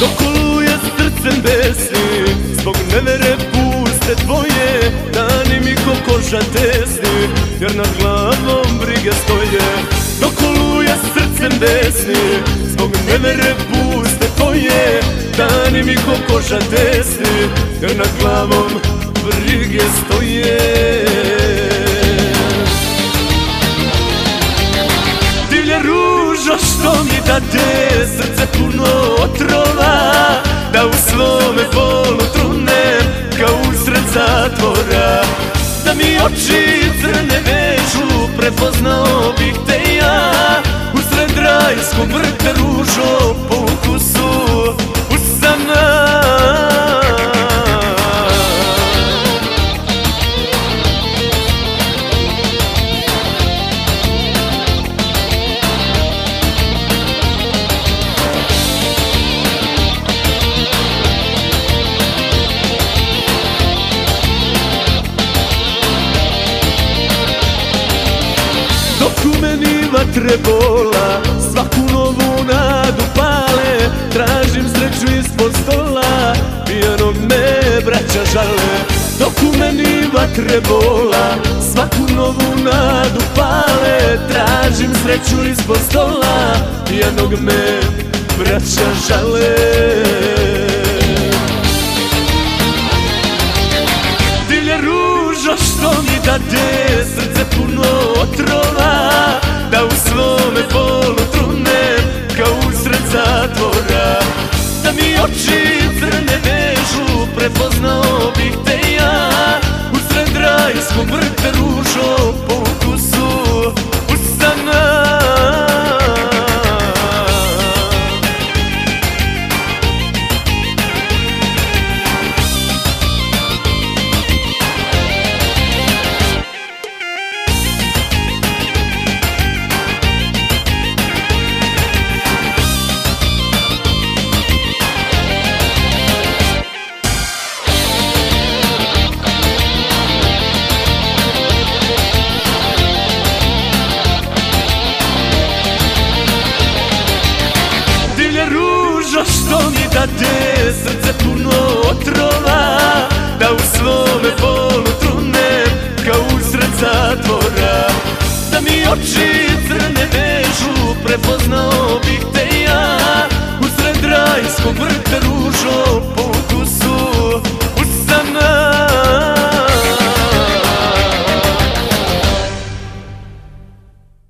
Dok oluje srcem besni Zbog nevere puste tvoje Dani mi ko koža tesni Jer nad glavom brige stoje. Dok oluje srcem besni Zbog nevere puste tvoje Dani mi ko koža tesni Jer nad glavom brige stoje. Divlja ruža što mi date da u svome bolu trunem Kao usred zatvora. Da mi oči crne vežu Prepoznao bih te ja Usred rajskog vrta ružo Dok u meni vatre bola Svaku novu nadu pale Tražim sreću ispod stola Pijanog me braća žale. Dok u meni vatre bola Svaku novu nadu pale Tražim sreću ispod stola Pijanog me braća žale. Divlja ruža što mi dade Srce puno crne vežu Prepoznao bih te ja. Usred rajskog vrta ružo što